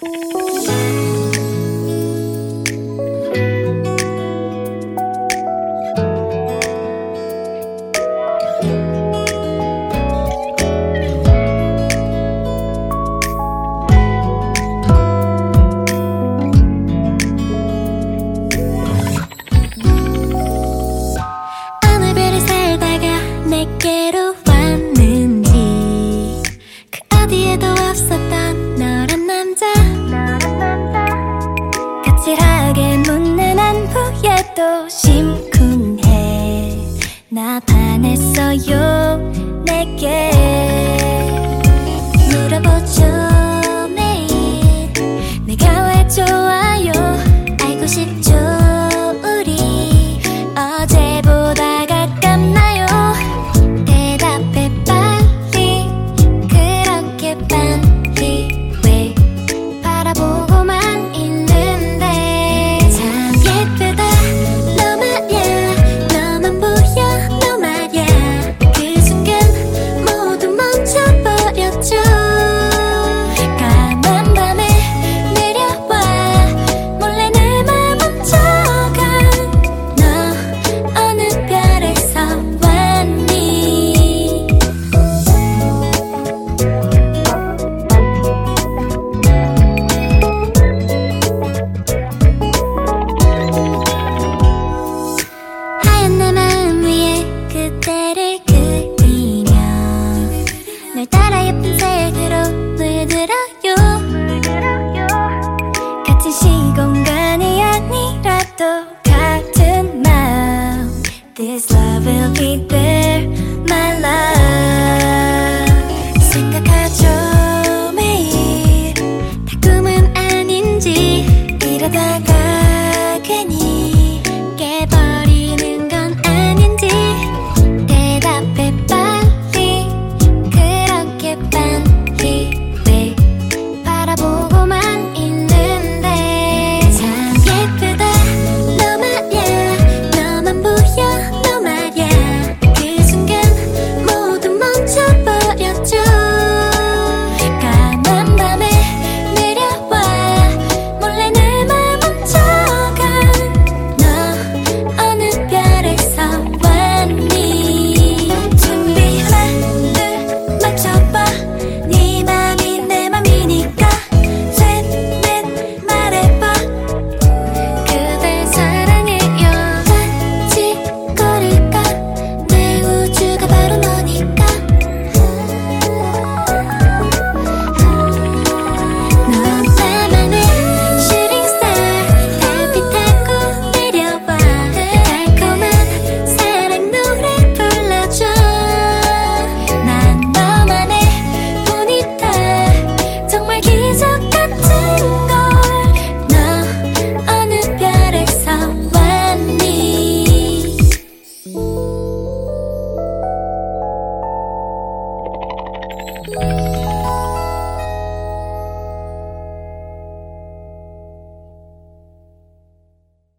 Música 진실하게 묻는 안부에도 심쿵해. 나 반했어요 내게. 물어보죠 매일. 내가 왜 좋아 I'll be 생각하죠 매일 다 꿈은 아닌지 이러다가.